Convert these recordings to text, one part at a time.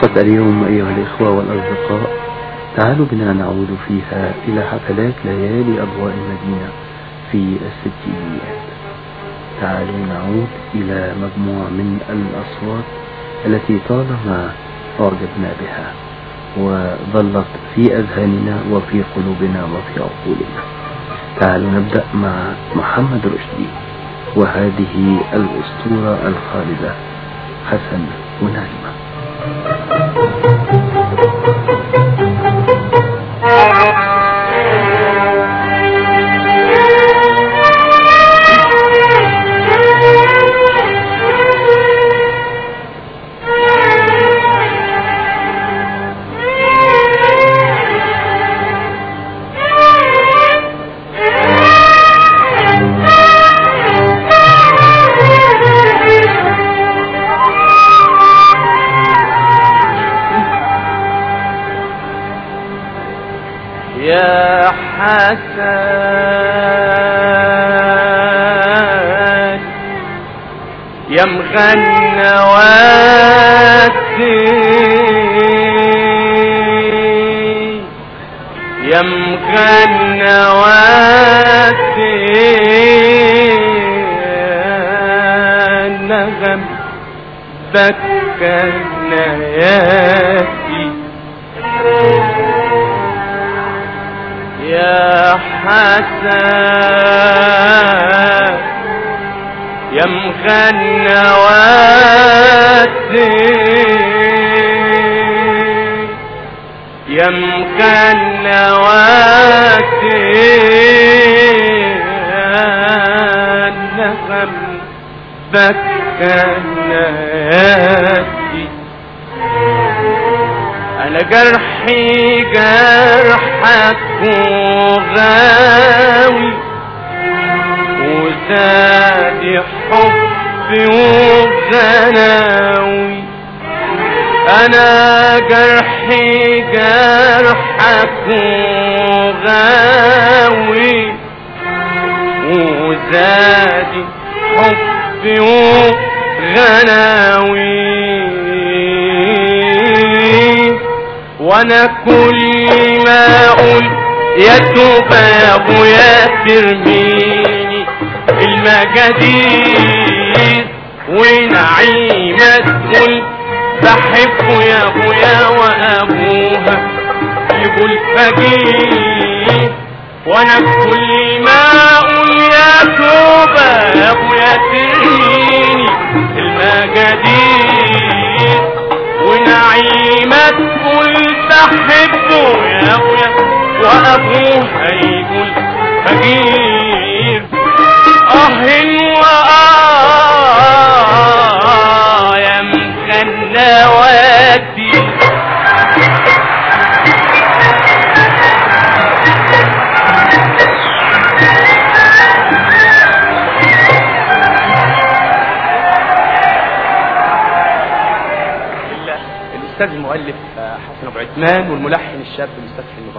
حلقة اليوم أيها الإخوة والأصدقاء تعالوا بنا نعود فيها إلى حفلات ليالي أضواء المدينة في الستينيات. تعالوا نعود إلى مجموعة من الأصوات التي طالما أعجبنا بها وظلت في أذهاننا وفي قلوبنا وفي عقولنا. تعالوا نبدأ مع محمد رشدي وهذه الأسطورة الخالدة حسن ونعيمة يا مغنى واتي يا مغنى واتي نغم بكى نياتي يا حسن يا مغنى واتي يا مغنى واتي نغم بكى نياتي أنا جرحي جرحك وغاوي. وزادي حبي وغناوي أنا جرحي جرحك وغاوي وزادي حبي وغناوي. وأنا كل ما أقول يا توبة يا ابويا ترميني المجادير ونعيمة تقول بحبه يا أبويا وأبوها يقول فقير وأنا كل ما أقول يا توبة يا أبويا ترميني المجادير ونعيمة تقول بحبه يا أبويا وابوه هيقول فقير واه يا مخنواتي الأستاذ المؤلف حسن أبو عثمان والملحن الشاب الاستاذ حلمي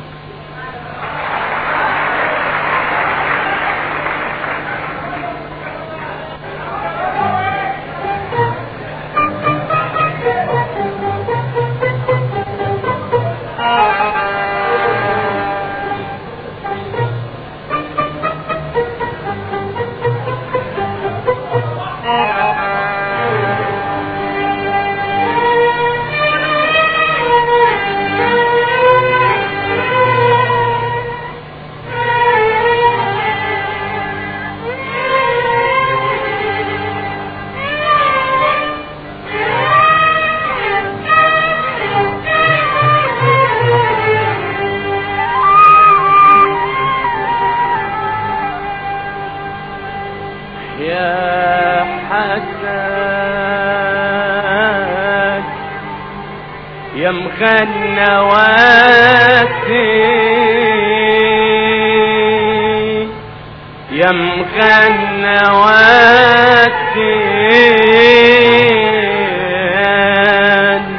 يا مخنواتي يا مخنواتي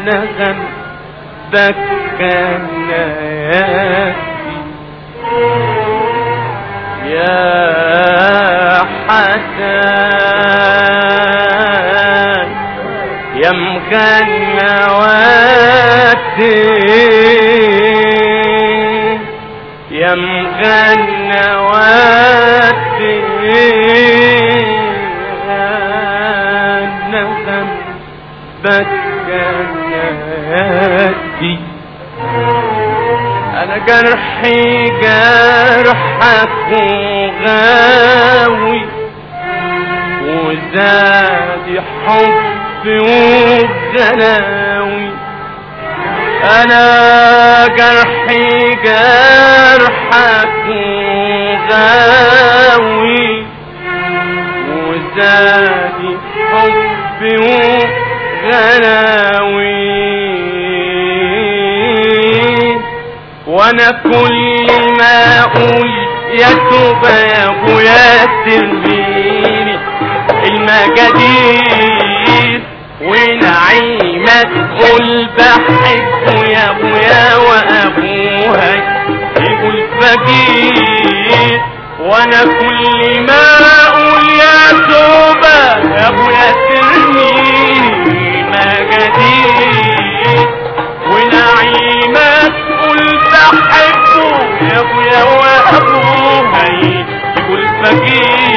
نغم بكى نياتي يا حسن. كان وقتي يم كان وقتي نفسا بكناتي أنا جرحي جرحك وغاوي وزاد حب حبي وجناوي أنا جرحي جرحك وغاوي وزادي حبي وغناوي وأنا كل ما أقول يا توبة يا ابويا المجادير ونعيمة تقول بحبه يا ابويا وأبوها يقول فقير وأنا كل ما أقول يا توبة يا ابويا ترميني المجادير ونعيمة تقول بحبه يا ابويا وأبوها يقول فقير.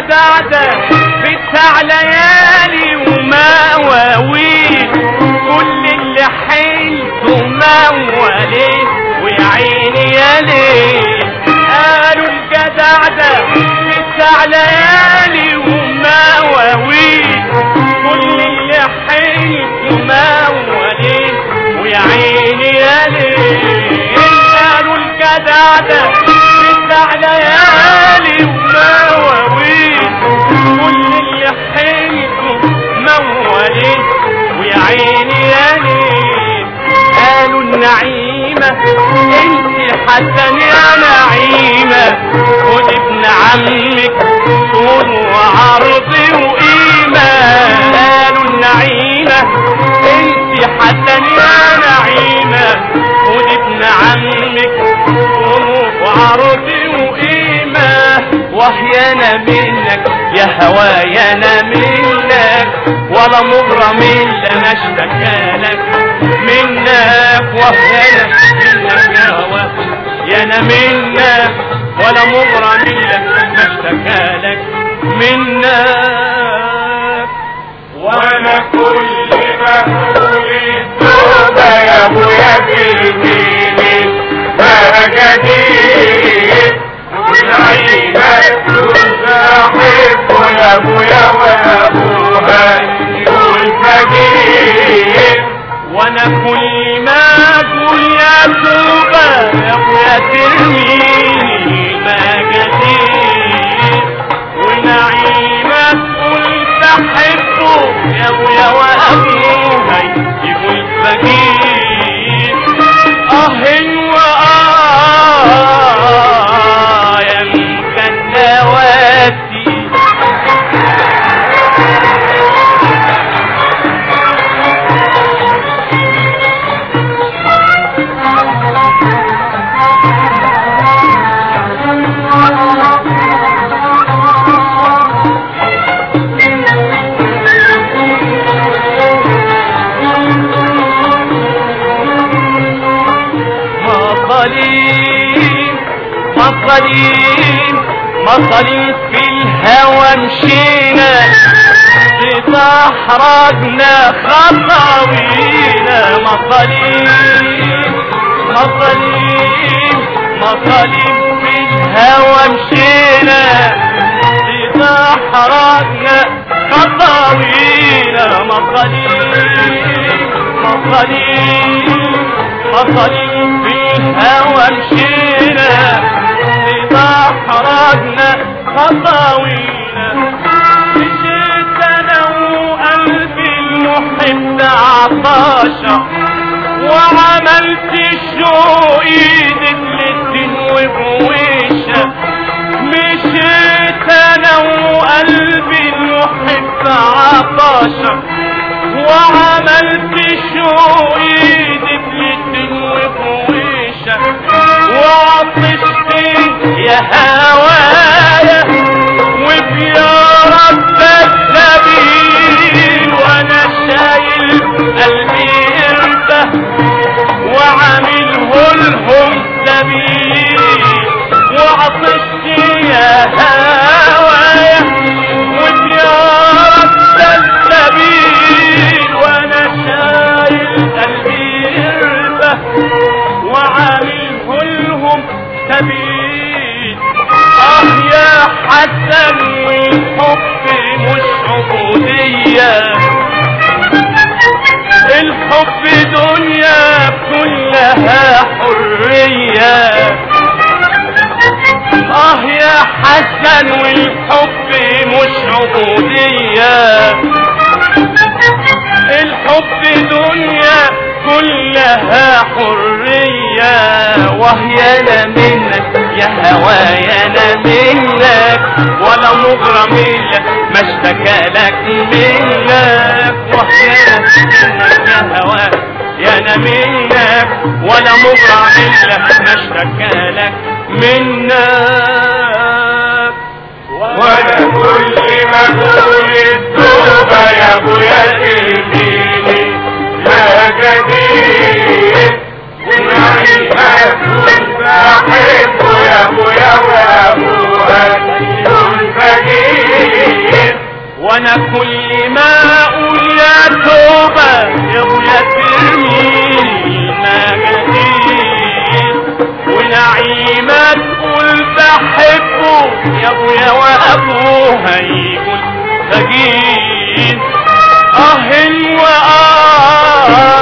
ده بتاع ليالي ومواويل. كل اللي حيلته مواليه ويا عيني يا ليل. قالوا الجدع ده بتاع ليالي ومواويل. كل اللي حيلته مواليه ويا عيني يا ليل. قالوا الجدع ده بتاع ليالي ومواويل. عيني يا ليل قالوا النعيمة انت حسن يا نعيمة خد ابن عمك طول وعرض وقيمة قالوا النعيمة انت حسن يا نعيمة خد ابن عمك طول وعرض وقيمة وحيانا منك يا هوايا أنا منك ولا مغرم الا أنا اشتكالك منك وحيانا منك يا هوا يا أنا منك ولا مغرم الا ما اشتكالك منك. أقول يا ابويا ترميني جديد ونعيمة تقول تحبه يا ابويا وابوها يقول فقير. آه الهوى مشينا بتحرجنا خطاوينا مصالين مصالين مصالين في الهوى مشينا بتحرجنا خطاوينا مصالين مصالين مصالين في الهوى مشينا بتحرجنا خطاوينا ابن عطاشة وعملت الشوق إيدك للدين وبويشة مشيت أنا وقلبي المحب عطاشة وعملت الشوق إيدك للدين وبويشة وعطشت يا هوايا وبيا ربك سبيل وعطشت يا هوايا وبيا رب السبيل وأنا شايل قلبي يربه وعامله لهم سبيل آه يا حسن والحب مش عبودية الحب دنيا كلها حرية. آه يا حسن والحب مش عبودية. الحب دنيا كلها حرية. وهي أنا منك يا هوايا أنا منك. ولا مغرم لك ما اشتكى لك منك. وهي أنا منك يا منك ولا مغرم لك ما اشتكى لك منك. وأنا كل ما أقول التوبة يا ابويا تهديني لا جديد ونعيش كنت بحبه يا ابويا فقير وأنا كل ما أقول يا توبة يا ابويا ترميني جديد. ونعيمة تقول بحبه يا أبويا وابوها يقول فقير آه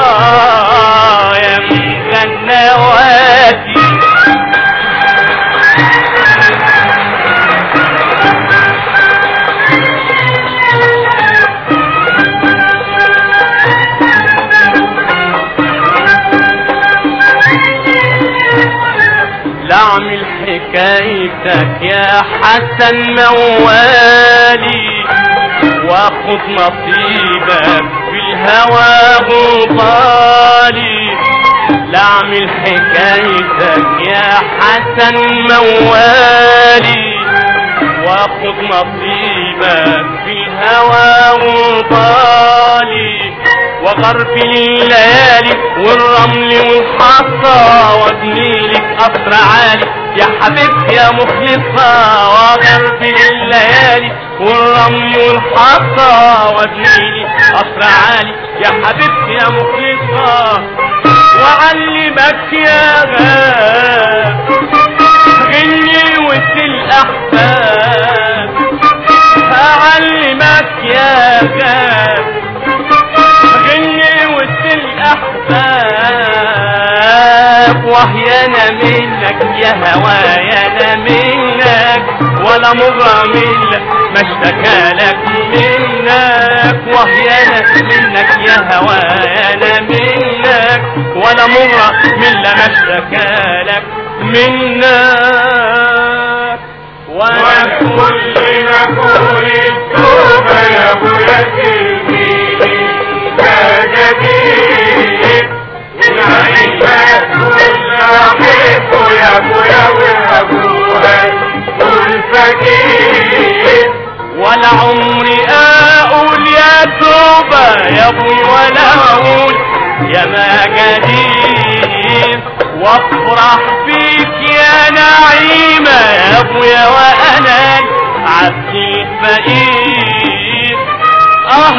واه يا مغنواتي لعمل حكايتك يا حسن موالي واخد نصيبك في الهوى غبالي لعمل حكايتك يا حسن موالي واخد نصيبك في الهوى غبالي وغرب الليالي والرمل والحصى وابني لك قصر عالي. يا حبيبتي يا مخلصة وغرب الليالي والرمل والحصى لك قصر عالي. يا حبيبتي يا مخلصة وعلمك يا غاب يا هوايا أنا منك ولا مغرم لك ما اشتكى لك منك. وهي أنا منك يا هوايا أنا منك ولا لا ما اشتكى لك منك. ما أقول التوبة يا ابويا ابويا وابوها كل فقير ولا عمري أقول يا توبة يا أبوي ولا أقول يا جديد وافرح فيك يا نعيمة يا ابويا وأنا عبد الفقير آه